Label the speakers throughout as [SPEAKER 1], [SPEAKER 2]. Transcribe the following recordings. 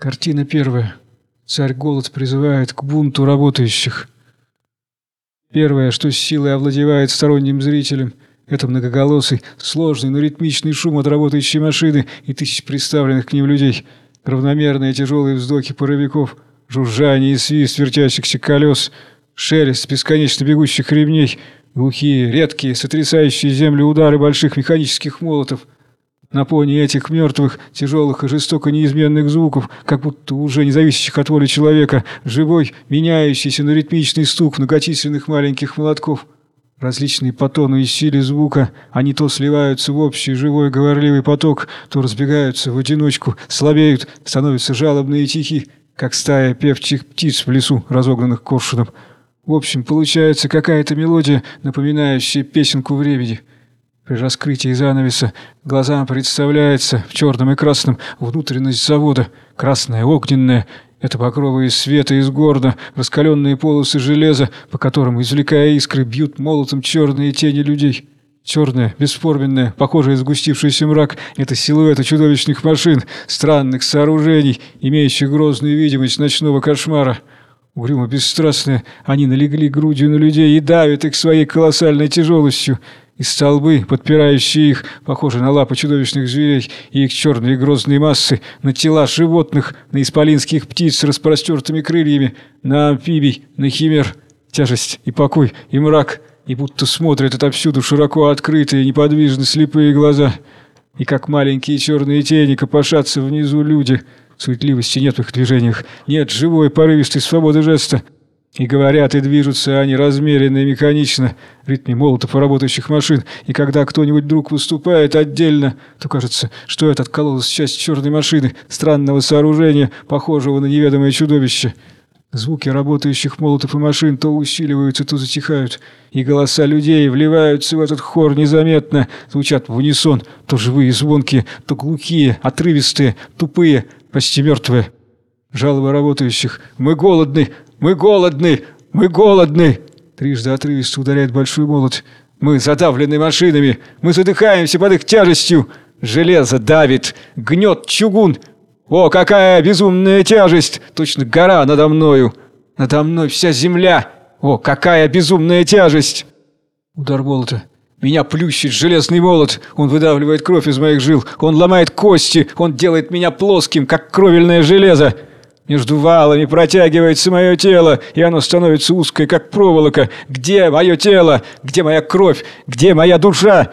[SPEAKER 1] Картина первая. Царь Голод призывает к бунту работающих. Первое, что с силой овладевает сторонним зрителем, это многоголосый, сложный, но ритмичный шум от работающей машины и тысяч представленных к ним людей, равномерные тяжелые вздохи паровиков, жужжание и свист вертящихся колес, шелест бесконечно бегущих ремней, глухие, редкие, сотрясающие землю удары больших механических молотов – на фоне этих мертвых, тяжелых и жестоко неизменных звуков, как будто уже не зависящих от воли человека, живой, меняющийся на ритмичный стук многочисленных маленьких молотков. Различные по тону и силе звука, они то сливаются в общий живой говорливый поток, то разбегаются в одиночку, слабеют, становятся жалобные и тихи, как стая певчих птиц в лесу, разогнанных коршуном. В общем, получается какая-то мелодия, напоминающая песенку в ребеде. При раскрытии занавеса глазам представляется в черном и красном внутренность завода, красная, огненная, это покровы из света из города, раскаленные полосы железа, по которым, извлекая искры, бьют молотом черные тени людей. Черная, бесформенная, похожая сгустившийся мрак — это силуэты чудовищных машин, странных сооружений, имеющих грозную видимость ночного кошмара. Угрюмо бесстрастные, они налегли грудью на людей и давят их своей колоссальной тяжелостью и столбы, подпирающие их, похожи на лапы чудовищных зверей, и их черные грозные массы, на тела животных, на исполинских птиц с распростертыми крыльями, на амфибий, на химер, тяжесть и покой, и мрак, и будто смотрят отовсюду широко открытые, неподвижно слепые глаза, и как маленькие черные тени копошатся внизу люди, суетливости нет в их движениях, нет живой порывистой свободы жеста, и говорят, и движутся они размеренно и механично, в ритме молотов и работающих машин, и когда кто-нибудь вдруг выступает отдельно, то кажется, что это откололась часть черной машины, странного сооружения, похожего на неведомое чудовище. Звуки работающих молотов и машин то усиливаются, то затихают, и голоса людей вливаются в этот хор незаметно, звучат в унисон, то живые звонкие, то глухие, отрывистые, тупые, почти мертвые. Жалобы работающих «Мы голодны! Мы голодны! Мы голодны!» Трижды отрывисто ударяет большой молот. «Мы задавлены машинами! Мы задыхаемся под их тяжестью! Железо давит! Гнет чугун! О, какая безумная тяжесть! Точно гора надо мною! Надо мной вся земля! О, какая безумная тяжесть!» Удар молота. Меня плющит железный молот. Он выдавливает кровь из моих жил. Он ломает кости. Он делает меня плоским, как кровельное железо. Между валами протягивается мое тело, и оно становится узкое, как проволока. Где мое тело? Где моя кровь? Где моя душа?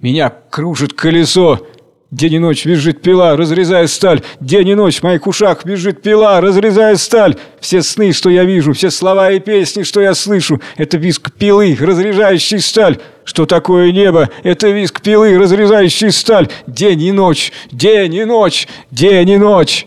[SPEAKER 1] Меня кружит колесо. День и ночь визжит пила, разрезая сталь. День и ночь в моих ушах визжит пила, разрезая сталь. Все сны, что я вижу, все слова и песни, что я слышу, это визг пилы, разрезающий сталь. Что такое небо? Это визг пилы, разрезающий сталь. День и ночь, день и ночь, день и ночь.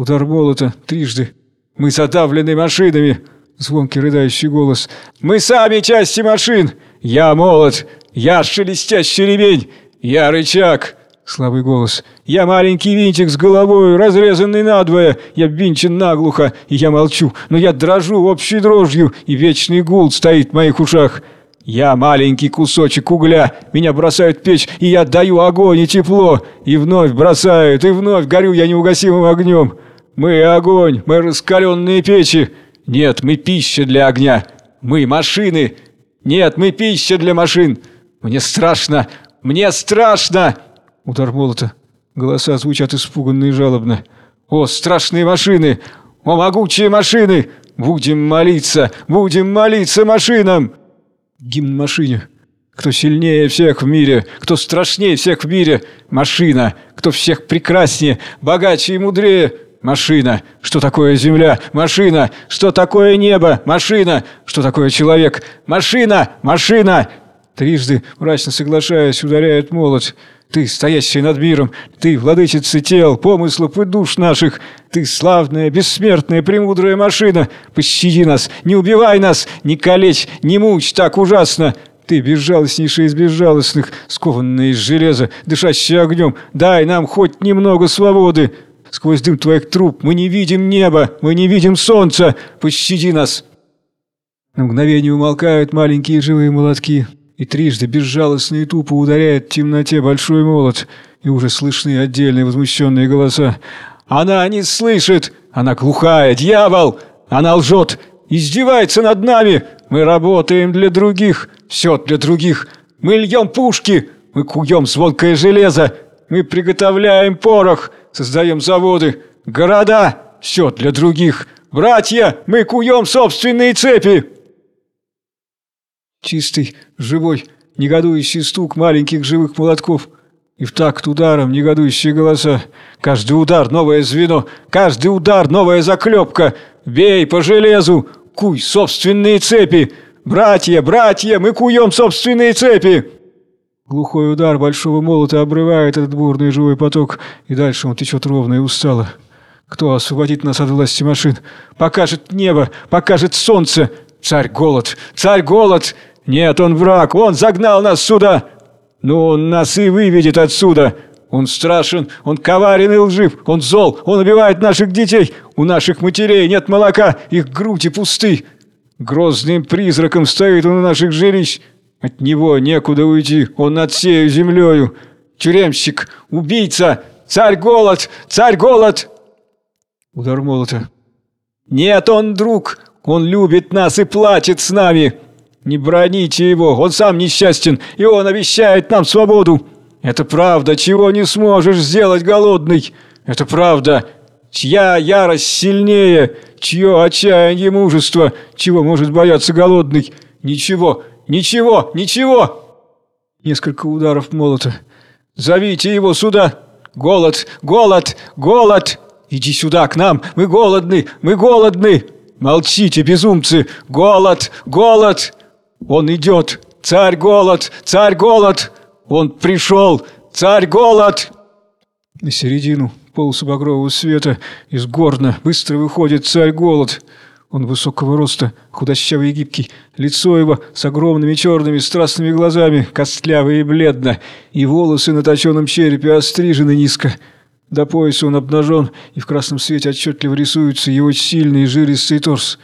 [SPEAKER 1] Удар молота трижды. «Мы задавлены машинами!» Звонкий рыдающий голос. «Мы сами части машин! Я молот! Я шелестящий ремень! Я рычаг!» Слабый голос. «Я маленький винтик с головой, разрезанный надвое. Я винчен наглухо, и я молчу, но я дрожу общей дрожью, и вечный гул стоит в моих ушах. Я маленький кусочек угля, меня бросают в печь, и я даю огонь и тепло, и вновь бросают, и вновь горю я неугасимым огнем. Мы огонь, мы раскаленные печи. Нет, мы пища для огня. Мы машины. Нет, мы пища для машин. Мне страшно, мне страшно. Удар молота. Голоса звучат испуганно и жалобно. О, страшные машины! О, могучие машины! Будем молиться, будем молиться машинам! Гимн машине. Кто сильнее всех в мире, кто страшнее всех в мире? Машина. Кто всех прекраснее, богаче и мудрее? Машина. Что такое земля? Машина. Что такое небо? Машина. Что такое человек? Машина. Машина. Трижды, мрачно соглашаясь, ударяет молот. Ты, стоящий над миром, ты, владычица тел, помыслов и душ наших, ты, славная, бессмертная, премудрая машина, пощади нас, не убивай нас, не калечь, не мучь так ужасно. Ты, безжалостнейшая из безжалостных, скованная из железа, дышащая огнем, дай нам хоть немного свободы. Сквозь дым твоих труб мы не видим неба, мы не видим солнца. Пощади нас!» На мгновение умолкают маленькие живые молотки, и трижды безжалостно и тупо ударяет в темноте большой молот, и уже слышны отдельные возмущенные голоса. Она не слышит! Она глухая, дьявол! Она лжет! Издевается над нами! Мы работаем для других! Все для других! Мы льем пушки! Мы куем звонкое железо! Мы приготовляем порох! Создаем заводы! Города! Все для других! Братья, мы куем собственные цепи!» Чистый, живой, негодующий стук маленьких живых молотков. И в такт ударом негодующие голоса. Каждый удар — новое звено, каждый удар — новая заклепка. Бей по железу, куй собственные цепи. Братья, братья, мы куем собственные цепи. Глухой удар большого молота обрывает этот бурный живой поток, и дальше он течет ровно и устало. Кто освободит нас от власти машин? Покажет небо, покажет солнце. Царь голод, царь голод. Нет, он враг, он загнал нас сюда. Ну, он нас и выведет отсюда. Он страшен, он коварен и лжив, он зол, он убивает наших детей. У наших матерей нет молока, их груди пусты. Грозным призраком стоит он у наших жилищ. От него некуда уйти, он над всею землею. Тюремщик, убийца, царь голод, царь голод. Удар молота. «Нет, он друг! Он любит нас и платит с нами! Не броните его, он сам несчастен, и он обещает нам свободу! Это правда, чего не сможешь сделать голодный! Это правда! Чья ярость сильнее, чье отчаяние мужество, чего может бояться голодный? Ничего, ничего, ничего!» Несколько ударов молота. «Зовите его сюда! Голод, голод, голод!» Иди сюда, к нам! Мы голодны! Мы голодны! Молчите, безумцы! Голод! Голод! Он идет! Царь голод! Царь голод! Он пришел! Царь голод!» На середину полосу багрового света из горна быстро выходит царь голод. Он высокого роста, худощавый и гибкий. Лицо его с огромными черными страстными глазами, костлявое и бледно, и волосы на точенном черепе острижены низко. До пояса он обнажен, и в красном свете отчетливо рисуется его сильный жилистый торс.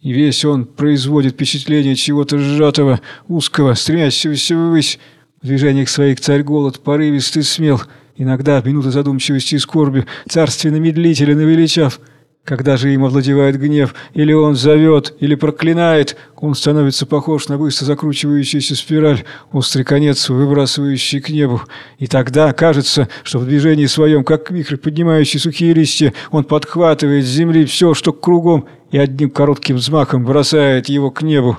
[SPEAKER 1] И весь он производит впечатление чего-то сжатого, узкого, стремящегося ввысь. В движениях своих царь голод порывистый смел, иногда в минуты задумчивости и скорби, царственно медлителен и величав – когда же им овладевает гнев, или он зовет, или проклинает, он становится похож на быстро закручивающуюся спираль, острый конец, выбрасывающий к небу. И тогда кажется, что в движении своем, как вихрь, поднимающий сухие листья, он подхватывает с земли все, что кругом, и одним коротким взмахом бросает его к небу.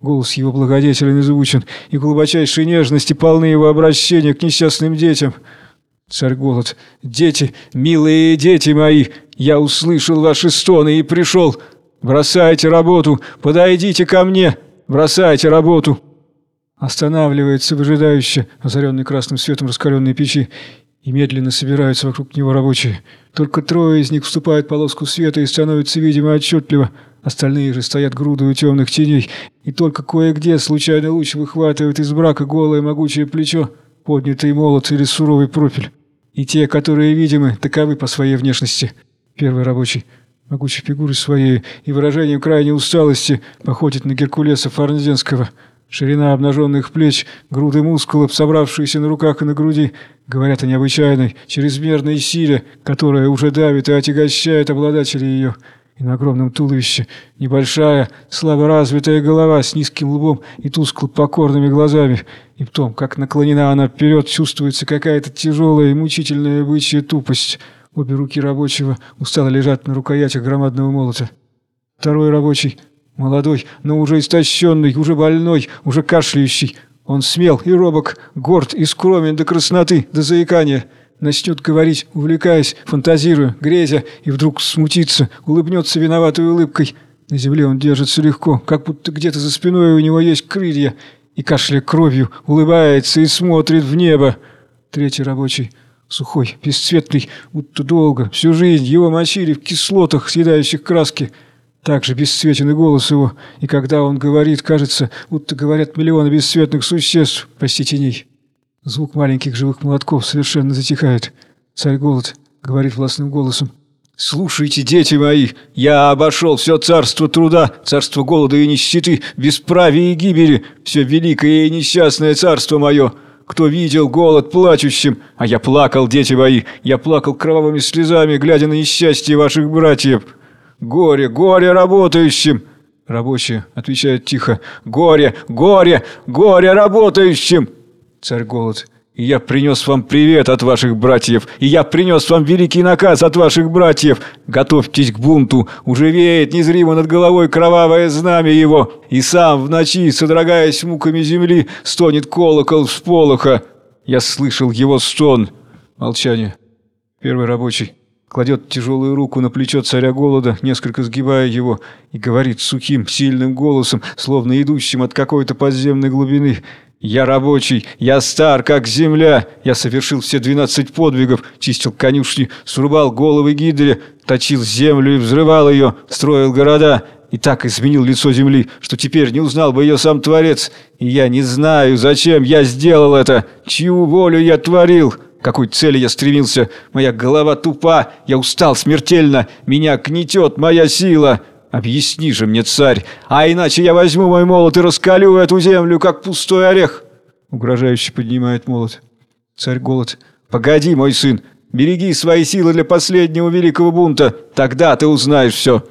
[SPEAKER 1] Голос его благодетелен и звучен, и глубочайшей нежности полны его обращения к несчастным детям. Царь Голод, дети, милые дети мои, я услышал ваши стоны и пришел. Бросайте работу, подойдите ко мне, бросайте работу. Останавливается выжидающе, озаренный красным светом раскаленной печи, и медленно собираются вокруг него рабочие. Только трое из них вступают в полоску света и становятся видимо отчетливо. Остальные же стоят грудой темных теней, и только кое-где случайно луч выхватывает из брака голое могучее плечо, поднятый молот или суровый профиль. И те, которые видимы, таковы по своей внешности. Первый рабочий, могучей фигурой своей и выражением крайней усталости, походит на Геркулеса Фарнзенского. Ширина обнаженных плеч, груды мускулов, собравшиеся на руках и на груди, говорят о необычайной, чрезмерной силе, которая уже давит и отягощает обладателей ее. И на огромном туловище небольшая, слабо развитая голова с низким лбом и тускло покорными глазами. И в том, как наклонена она вперед, чувствуется какая-то тяжелая и мучительная бычья тупость – Обе руки рабочего устало лежат на рукоятях громадного молота. Второй рабочий, молодой, но уже истощенный, уже больной, уже кашляющий. Он смел и робок, горд и скромен до красноты, до заикания. Начнет говорить, увлекаясь, фантазируя, грезя, и вдруг смутится, улыбнется виноватой улыбкой. На земле он держится легко, как будто где-то за спиной у него есть крылья, и кашля кровью, улыбается и смотрит в небо. Третий рабочий Сухой, бесцветный, будто долго, всю жизнь его мочили в кислотах, съедающих краски. Так же бесцветен и голос его, и когда он говорит, кажется, будто говорят миллионы бесцветных существ, почти теней. Звук маленьких живых молотков совершенно затихает. Царь Голод говорит властным голосом. «Слушайте, дети мои, я обошел все царство труда, царство голода и нищеты, бесправия и гибели, все великое и несчастное царство мое. кто видел голод плачущим. А я плакал, дети мои, я плакал кровавыми слезами, глядя на несчастье ваших братьев. Горе, горе работающим!» Рабочие отвечают тихо. «Горе, горе, горе работающим!» Царь голод. Я принес вам привет от ваших братьев, и я принес вам великий наказ от ваших братьев. Готовьтесь к бунту, уже веет незримо над головой кровавое знамя его, и сам в ночи, содрогаясь муками земли, стонет колокол всполоха. Я слышал его стон. Молчание. Первый рабочий кладет тяжелую руку на плечо царя голода, несколько сгибая его, и говорит сухим, сильным голосом, словно идущим от какой-то подземной глубины – я рабочий, я стар, как земля. Я совершил все двенадцать подвигов, чистил конюшни, срубал головы гидре, точил землю и взрывал ее, строил города. И так изменил лицо земли, что теперь не узнал бы ее сам Творец. И я не знаю, зачем я сделал это, чью волю я творил, какой цели я стремился. Моя голова тупа, я устал смертельно, меня гнетет моя сила». Объясни же мне, царь, а иначе я возьму мой молот и раскалю эту землю, как пустой орех!» Угрожающе поднимает молот. Царь голод. «Погоди, мой сын, береги свои силы для последнего великого бунта, тогда ты узнаешь все!»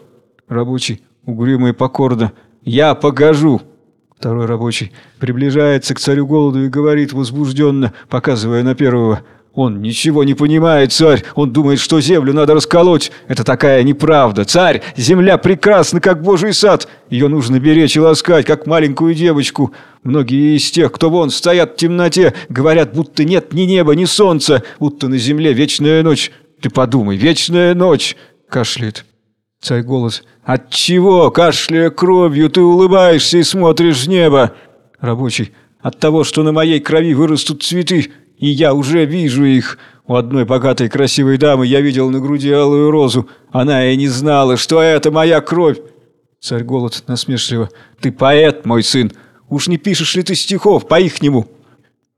[SPEAKER 1] Рабочий, угрюмо и покорно. «Я погожу!» Второй рабочий приближается к царю голоду и говорит возбужденно, показывая на первого – он ничего не понимает, царь. Он думает, что землю надо расколоть. Это такая неправда. Царь, земля прекрасна, как божий сад. Ее нужно беречь и ласкать, как маленькую девочку. Многие из тех, кто вон стоят в темноте, говорят, будто нет ни неба, ни солнца, будто на земле вечная ночь. Ты подумай, вечная ночь, кашляет. Царь голос. От чего, кашляя кровью, ты улыбаешься и смотришь в небо? Рабочий. От того, что на моей крови вырастут цветы и я уже вижу их. У одной богатой красивой дамы я видел на груди алую розу. Она и не знала, что это моя кровь. Царь Голод насмешливо. Ты поэт, мой сын. Уж не пишешь ли ты стихов по-ихнему?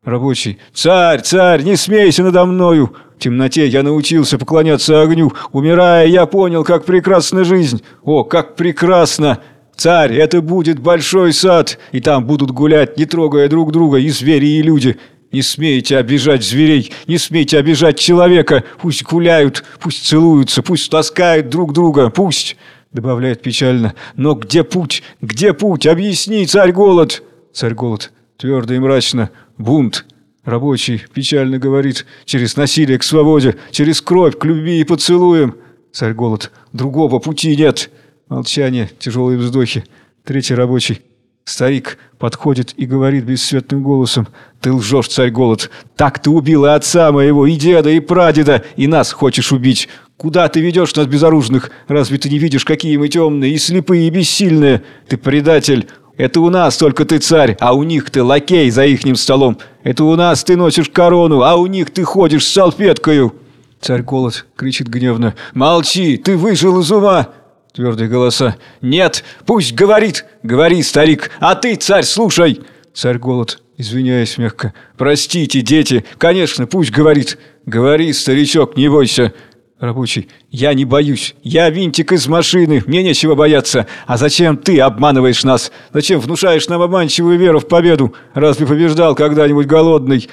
[SPEAKER 1] Рабочий. Царь, царь, не смейся надо мною. В темноте я научился поклоняться огню. Умирая, я понял, как прекрасна жизнь. О, как прекрасно! Царь, это будет большой сад, и там будут гулять, не трогая друг друга, и звери, и люди. Не смейте обижать зверей, не смейте обижать человека. Пусть гуляют, пусть целуются, пусть таскают друг друга, пусть...» Добавляет печально. «Но где путь? Где путь? Объясни, царь голод!» Царь голод. Твердо и мрачно. «Бунт!» Рабочий печально говорит. «Через насилие к свободе, через кровь к любви и поцелуем!» Царь голод. «Другого пути нет!» Молчание, тяжелые вздохи. Третий рабочий. Старик подходит и говорит бесцветным голосом. «Ты лжешь, царь голод! Так ты убил и отца моего, и деда, и прадеда, и нас хочешь убить! Куда ты ведешь нас безоружных? Разве ты не видишь, какие мы темные, и слепые, и бессильные? Ты предатель! Это у нас только ты царь, а у них ты лакей за ихним столом! Это у нас ты носишь корону, а у них ты ходишь с салфеткою!» Царь голод кричит гневно. «Молчи! Ты вышел из ума!» Твердые голоса. «Нет! Пусть говорит! Говори, старик! А ты, царь, слушай!» Царь голод, извиняясь мягко. «Простите, дети! Конечно, пусть говорит! Говори, старичок, не бойся!» Рабочий. «Я не боюсь. Я винтик из машины. Мне нечего бояться. А зачем ты обманываешь нас? Зачем внушаешь нам обманчивую веру в победу? Разве побеждал когда-нибудь голодный?»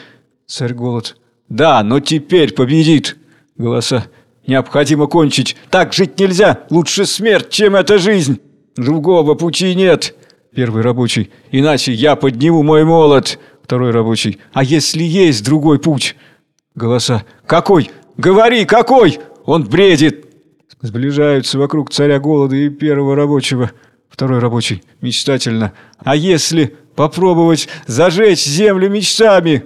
[SPEAKER 1] Царь голод. «Да, но теперь победит!» Голоса. Необходимо кончить. Так жить нельзя. Лучше смерть, чем эта жизнь. Другого пути нет. Первый рабочий. Иначе я подниму мой молот. Второй рабочий. А если есть другой путь? Голоса. Какой? Говори, какой? Он бредит. Сближаются вокруг царя голода и первого рабочего. Второй рабочий. Мечтательно. А если попробовать зажечь землю мечтами?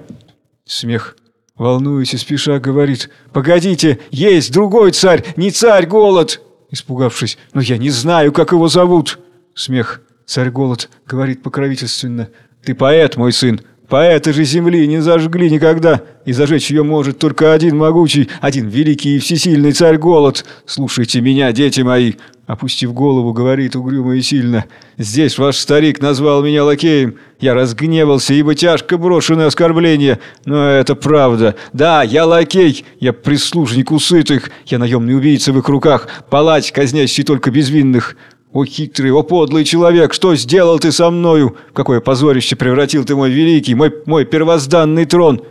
[SPEAKER 1] Смех. Волнуясь и спеша, говорит, «Погодите, есть другой царь, не царь Голод!» Испугавшись, «Но я не знаю, как его зовут!» Смех. Царь Голод говорит покровительственно, «Ты поэт, мой сын, поэты же земли не зажгли никогда, и зажечь ее может только один могучий, один великий и всесильный царь Голод. Слушайте меня, дети мои, Опустив голову, говорит угрюмо и сильно. «Здесь ваш старик назвал меня лакеем. Я разгневался, ибо тяжко брошены оскорбления. Но это правда. Да, я лакей. Я прислужник у сытых. Я наемный убийца в их руках. Палач, казнящий только безвинных. О хитрый, о подлый человек, что сделал ты со мною? В какое позорище превратил ты мой великий, мой, мой первозданный трон!»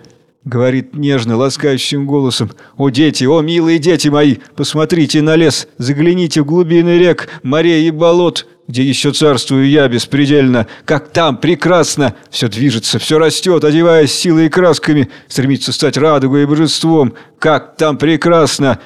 [SPEAKER 1] Говорит нежно, ласкающим голосом. «О дети, о милые дети мои, посмотрите на лес, загляните в глубины рек, морей и болот, где еще царствую я беспредельно, как там прекрасно! Все движется, все растет, одеваясь силой и красками, стремится стать радугой и божеством. Как там прекрасно!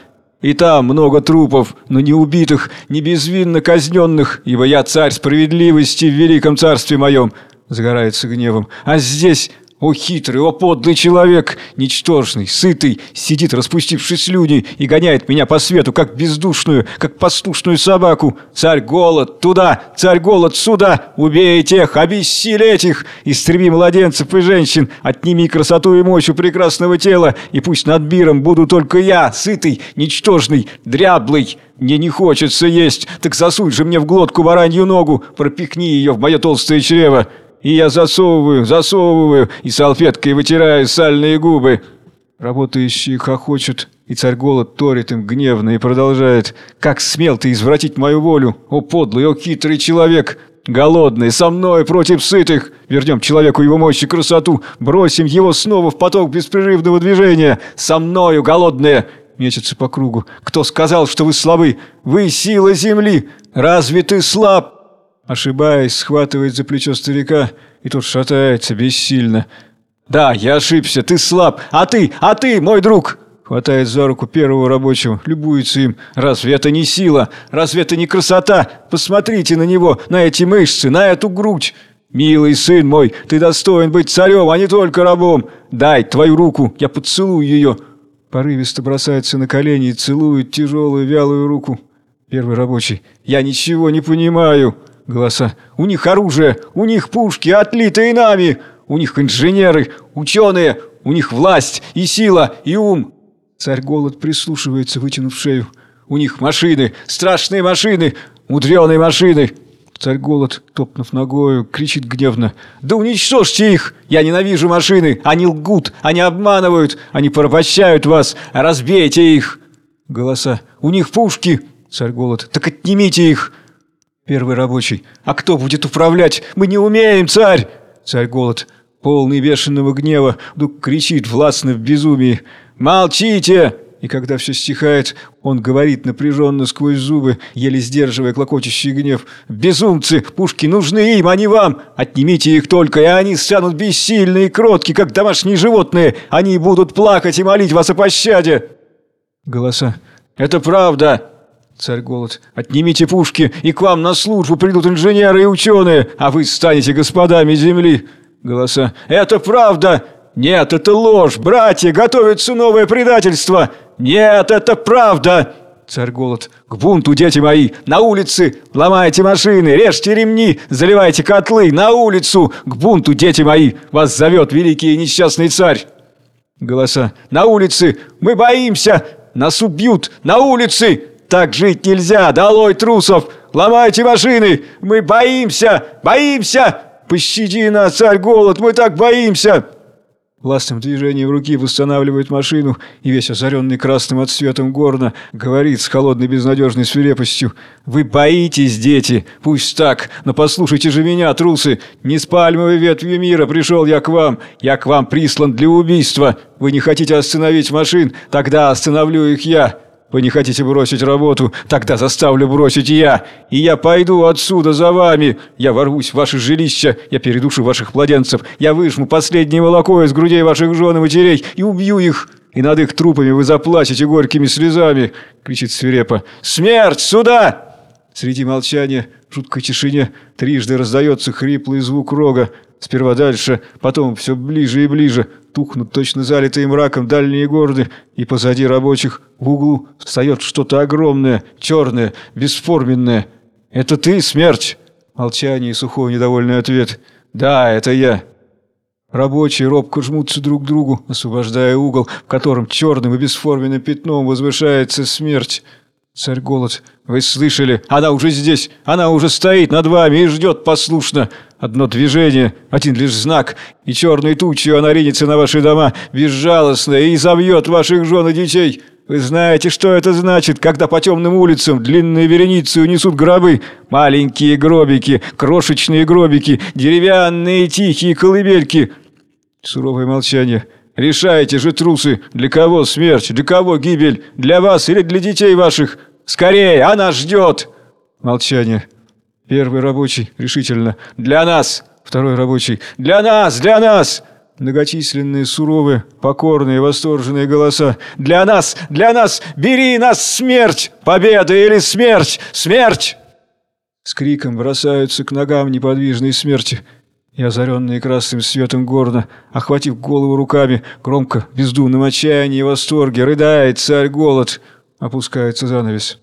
[SPEAKER 1] И там много трупов, но не убитых, не безвинно казненных, ибо я царь справедливости в великом царстве моем!» Загорается гневом. «А здесь о хитрый, о подлый человек, ничтожный, сытый, сидит, распустивший слюни, и гоняет меня по свету, как бездушную, как послушную собаку. Царь голод, туда, царь голод, сюда, убей тех, обессиль их, истреби младенцев и женщин, отними красоту и мощь у прекрасного тела, и пусть над миром буду только я, сытый, ничтожный, дряблый». Мне не хочется есть, так засунь же мне в глотку баранью ногу, пропихни ее в мое толстое чрево. И я засовываю, засовываю, и салфеткой вытираю сальные губы. Работающие хохочут, и царь голод торит им гневно и продолжает. «Как смел ты извратить мою волю, о подлый, о хитрый человек!» Голодный, со мной против сытых. Вернем человеку его мощь и красоту. Бросим его снова в поток беспрерывного движения. Со мною, голодные. Мечется по кругу. Кто сказал, что вы слабы? Вы сила земли. Разве ты слаб? Ошибаясь, схватывает за плечо старика, и тот шатается бессильно. «Да, я ошибся, ты слаб, а ты, а ты, мой друг!» Хватает за руку первого рабочего, любуется им. «Разве это не сила? Разве это не красота? Посмотрите на него, на эти мышцы, на эту грудь!» «Милый сын мой, ты достоин быть царем, а не только рабом! Дай твою руку, я поцелую ее!» Порывисто бросается на колени и целует тяжелую вялую руку. Первый рабочий. «Я ничего не понимаю!» Голоса. «У них оружие! У них пушки, отлитые нами! У них инженеры, ученые! У них власть и сила и ум!» Царь Голод прислушивается, вытянув шею. «У них машины! Страшные машины! Мудреные машины!» Царь Голод, топнув ногою, кричит гневно. «Да уничтожьте их! Я ненавижу машины! Они лгут! Они обманывают! Они порабощают вас! Разбейте их!» Голоса. «У них пушки!» Царь Голод. «Так отнимите их!» Первый рабочий. «А кто будет управлять? Мы не умеем, царь!» Царь Голод, полный бешеного гнева, вдруг кричит властно в безумии. «Молчите!» И когда все стихает, он говорит напряженно сквозь зубы, еле сдерживая клокочущий гнев. «Безумцы! Пушки нужны им, а не вам! Отнимите их только, и они станут бессильны и кротки, как домашние животные! Они будут плакать и молить вас о пощаде!» Голоса. «Это правда! Царь Голод. «Отнимите пушки, и к вам на службу придут инженеры и ученые, а вы станете господами земли!» Голоса. «Это правда!» «Нет, это ложь! Братья, готовится новое предательство!» «Нет, это правда!» Царь Голод. «К бунту, дети мои! На улицы! Ломайте машины, режьте ремни, заливайте котлы! На улицу! К бунту, дети мои! Вас зовет великий и несчастный царь!» Голоса. «На улицы! Мы боимся! Нас убьют! На улицы!» Так жить нельзя! Долой трусов! Ломайте машины! Мы боимся! Боимся! Пощади нас, царь голод! Мы так боимся!» Властным движением руки восстанавливает машину и весь озаренный красным отсветом горна говорит с холодной безнадежной свирепостью «Вы боитесь, дети? Пусть так, но послушайте же меня, трусы! Не с пальмовой ветвью мира пришел я к вам, я к вам прислан для убийства! Вы не хотите остановить машин? Тогда остановлю их я!» Вы не хотите бросить работу? Тогда заставлю бросить я. И я пойду отсюда за вами. Я ворвусь в ваше жилище, я передушу ваших младенцев, я выжму последнее молоко из грудей ваших жен и матерей и убью их. И над их трупами вы заплачете горькими слезами!» — кричит свирепо. «Смерть! Сюда!» Среди молчания, в жуткой тишине, трижды раздается хриплый звук рога. Сперва дальше, потом все ближе и ближе. Тухнут точно залитые мраком дальние города, и позади рабочих в углу встает что-то огромное, черное, бесформенное. «Это ты, смерть?» Молчание и сухой недовольный ответ. «Да, это я». Рабочие робко жмутся друг к другу, освобождая угол, в котором черным и бесформенным пятном возвышается смерть. Царь Голод, вы слышали? Она уже здесь! Она уже стоит над вами и ждет послушно! Одно движение, один лишь знак, и черной тучью она ринется на ваши дома, безжалостно, и забьет ваших жен и детей!
[SPEAKER 2] Вы знаете, что это значит, когда по темным улицам длинные вереницы унесут гробы? Маленькие гробики, крошечные гробики, деревянные тихие колыбельки. Суровое молчание. Решайте же, трусы, для кого смерть, для кого гибель, для вас или для детей ваших? Скорее, она ждет!» Молчание. Первый рабочий решительно. «Для нас!» Второй рабочий. «Для нас! Для нас!» Многочисленные, суровые, покорные, восторженные голоса. «Для нас! Для нас! Бери нас, смерть! Победа или смерть! Смерть!» С криком бросаются к ногам неподвижной смерти. И озаренные красным светом гордо, охватив голову руками, громко, в бездумном отчаянии и восторге, рыдает царь голод. Опускается занавес.